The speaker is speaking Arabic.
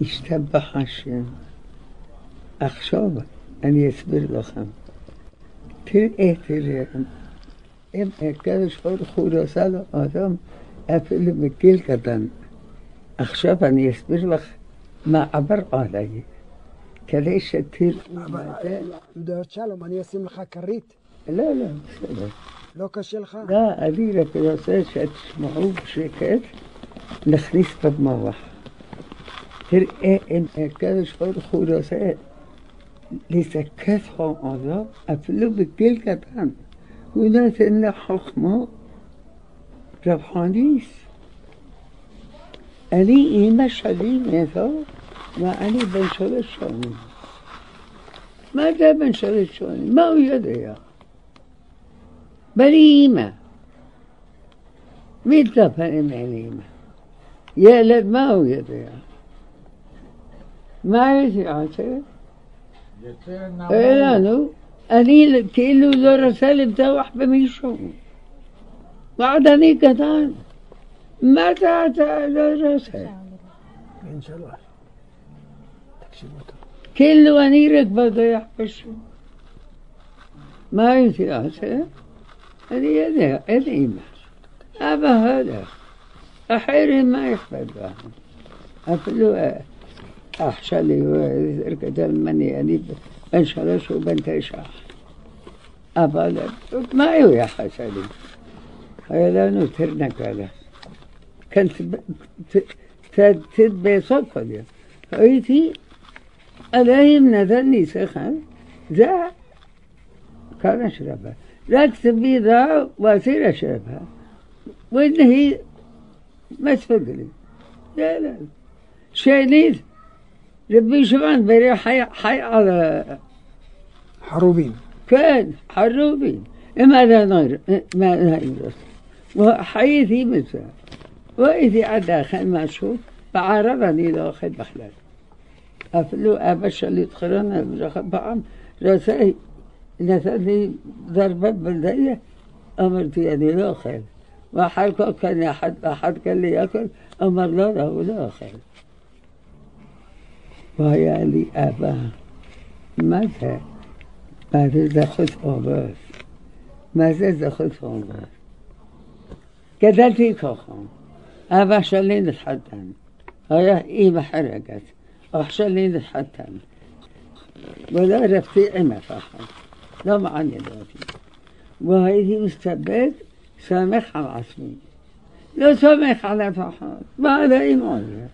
השתבח השם. עכשיו אני אסביר לכם. תראה, תראה, אם הקדוש ברוך הוא עושה לאדם אפילו מגיל קטן. עכשיו אני אסביר לך מה עבר עליי, כדי שתראו מה זה. מדורת שלום, אני אשים לך כרית. לא, לא, בסדר. לא קשה לך? לא, אני רק רוצה שתשמעו בשקט, נכניס במוח. Till är en ägare som skyddar sig. ليس كثر عذاب أفلو بتلك الآن وناس إن حكمه ربحانيس ألي إيمة شديد نتا وألي بنشر الشاني ماذا بنشر الشاني ما يدري بل إيمة مين تفهم عليمة یه لد ما يدري مرجعته إلانو أني كيلو ذو رسالة بتوح بميشو بعد أني كتان ما متى ذو رسالة إن شاء الله كيلو أني ركبة ضيح بشو ما ينتقاته هذه يدها الإيمان أبا هذا أحيرهم ما يحبب أفلوا ახშალი ერკედელ მენი ما إيو يا حسالي هيا მაიო ახშალი აილანუ كانت تتبع صدفة فيا أيتي ألا يمنى ذني سخن ذا كان أشربها لا تبي ذا وأصير أشربها وإن هي ما تفقلي لا لا. شيء ربي شبان بري حي, حي على حروبين. كان حروبين. ماذا نار ماذا يدرس وحيثي مثل وإذا عدا خل ما شو فعرضني داخل بخلال أفلو أبش اللي يدخلون بعم رسائي نتني ضربة بلدية أمرت يعني لا خير وحد كان أحد أحد قال لي يأكل. أمر لا له لا خير علی اول مزه. مزه زخوش آباز مزه زخوش آباز قدرتي كوخون أبا شلين الحتن هيا إي بحرقت أحشلين الحتن ولا رفتي عمى فخر لا معني دوتي وهذه مستبد. سامح على عصمي لا سامح على فخر ما هذا إيمان